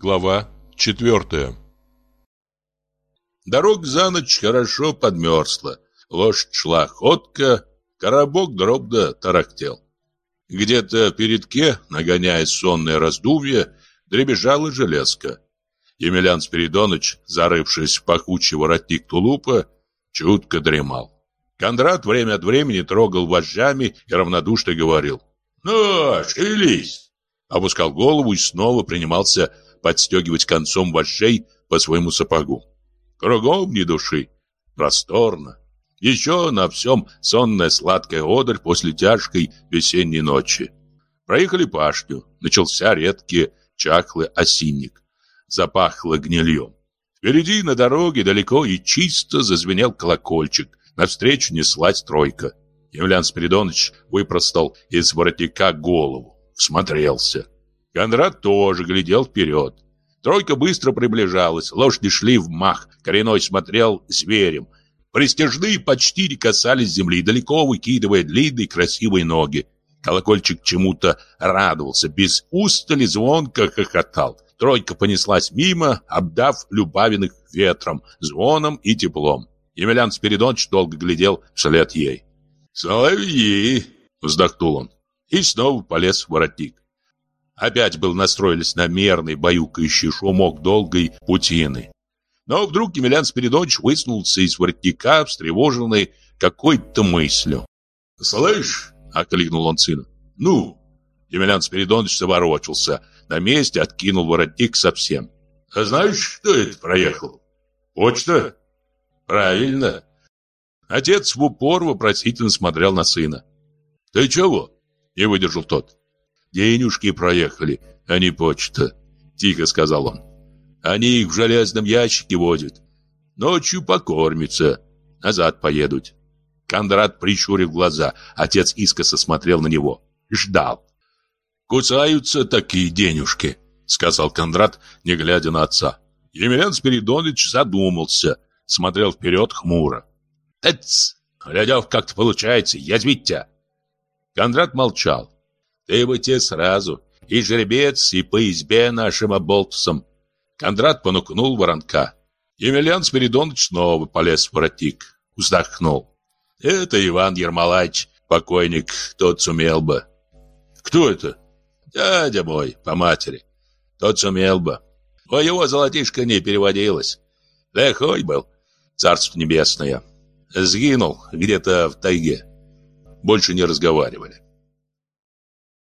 Глава четвертая Дорога за ночь хорошо подмерзла. Лошадь шла ходка, коробок дробно тарахтел. Где-то передке, нагоняя сонное раздувье, дребезжала железка. Емельян Спиридоныч, зарывшись в пахучий воротник тулупа, чутко дремал. Кондрат время от времени трогал вожжами и равнодушно говорил. «Ну, шевелись!» Опускал голову и снова принимался подстегивать концом вожжей по своему сапогу. Кругом ни души, просторно. Еще на всем сонная сладкая одаль после тяжкой весенней ночи. Проехали пашню, начался редкий чахлый осинник. Запахло гнильем. Впереди на дороге далеко и чисто зазвенел колокольчик. Навстречу неслась тройка. Емельян Спиридонович выпростал из воротника голову. Всмотрелся. Конрад тоже глядел вперед. Тройка быстро приближалась, лошади шли в мах, коренной смотрел зверем. Пристяжные почти не касались земли, далеко выкидывая длинные красивые ноги. Колокольчик чему-то радовался, без устали звонко хохотал. Тройка понеслась мимо, обдав Любавиных ветром, звоном и теплом. Емельян Спиридонович долго глядел вслед ей. «Соловьи!» — вздохнул он. И снова полез в воротник. Опять был настроились на мерный баюкающий шумок долгой путины. Но вдруг Емельян Спиридонович высунулся из воротника, встревоженный какой-то мыслью. «Слышь!» — окликнул он сына. «Ну!» Емельян Спиридонович заворочился. На месте откинул воротник совсем. «А знаешь, кто это проехал?» «Почта?» «Правильно!» Отец в упор вопросительно смотрел на сына. «Ты чего?» — не выдержал тот. Денежки проехали, а не почта, тихо сказал он. Они их в железном ящике водят. Ночью покормятся, назад поедут. Кондрат прищурил глаза, отец искоса смотрел на него. Ждал. «Кусаются такие денежки», — сказал Кондрат, не глядя на отца. Емельян Спиридонович задумался, смотрел вперед хмуро. «Эц! Глядев, как-то получается, язвить тебя!» Кондрат молчал. Ты сразу, и жеребец, и по избе нашим оболтусам. Кондрат понукнул воронка. Емельян Спиридонович снова полез в воротник. Вздохнул. Это Иван Ермолаевич, покойник, тот сумел бы. Кто это? Дядя мой, по матери. Тот сумел бы. У его золотишко не переводилось. Лихой был, царство небесное. Сгинул где-то в тайге. Больше не разговаривали.